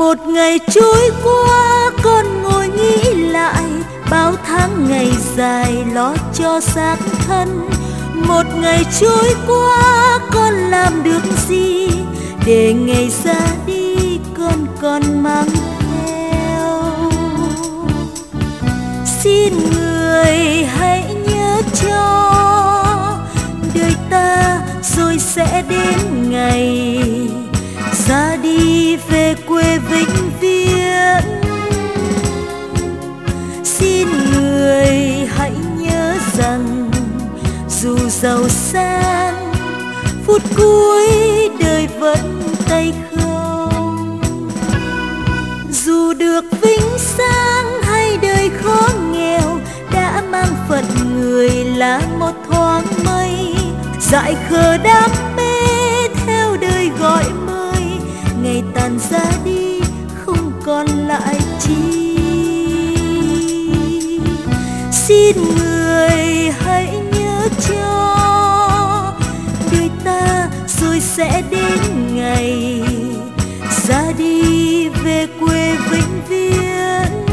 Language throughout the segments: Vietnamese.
một ngày trôi qua, con ngồi nghĩ lại, bao tháng ngày dài lo cho xác thân. Một ngày trôi qua, con làm được gì? Để ngày ra đi, con còn mang theo. Xin người hãy nhớ cho, đời ta rồi sẽ đến vĩnh viễn. Xin người hãy nhớ rằng dù giàu sang, phút cuối đời vẫn tay không. Dù được vinh sang hay đời khó nghèo, đã mang phận người là một thoáng mây. Dại khờ đam mê theo đời gọi mời ngày tàn ra đi còn lại chi? Xin người hãy nhớ cho đời ta rồi sẽ đến ngày ra đi về quê vĩnh viễn.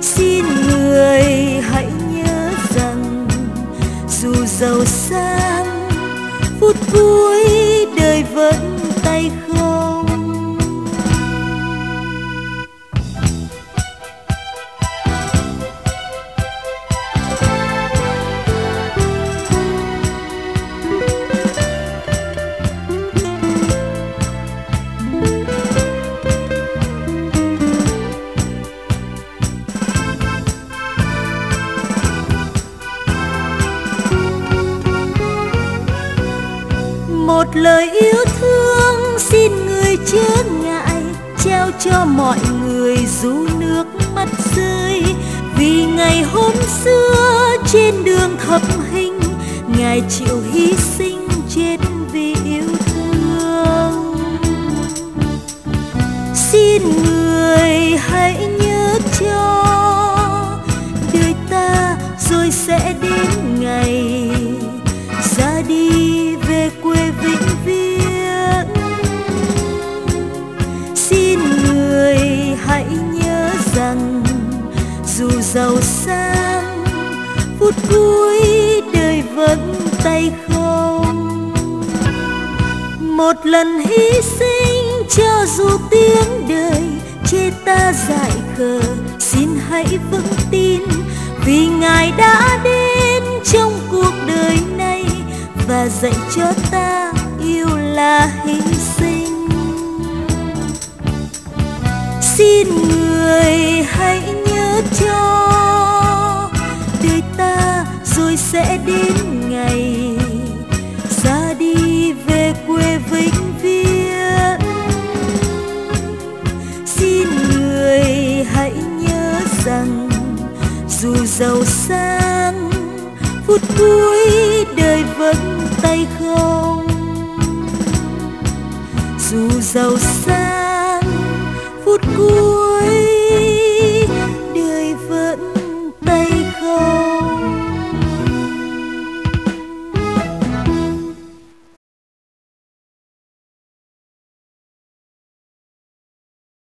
Xin người hãy nhớ rằng dù giàu sang, phút cuối một lời yêu thương, xin người chớ ngại, trao cho mọi người dù nước mắt rơi. Vì ngày hôm xưa, trên đường thập hình, ngài chịu hy sinh chết vì yêu thương. Xin người hãy nhớ cho, đời ta rồi sẽ đi sang phút cuối đời vẫn tay không. Một lần hy sinh cho dù tiếng đời chê ta dại khờ. Xin hãy vững tin, vì ngài đã đến trong cuộc đời này và dạy cho ta yêu là hy sinh. Xin người hãy rồi sẽ đến ngày ra đi về quê vĩnh viễn. Xin người hãy nhớ rằng dù giàu sang, phút cuối đời vẫn tay không. Dù giàu sang, phút cuối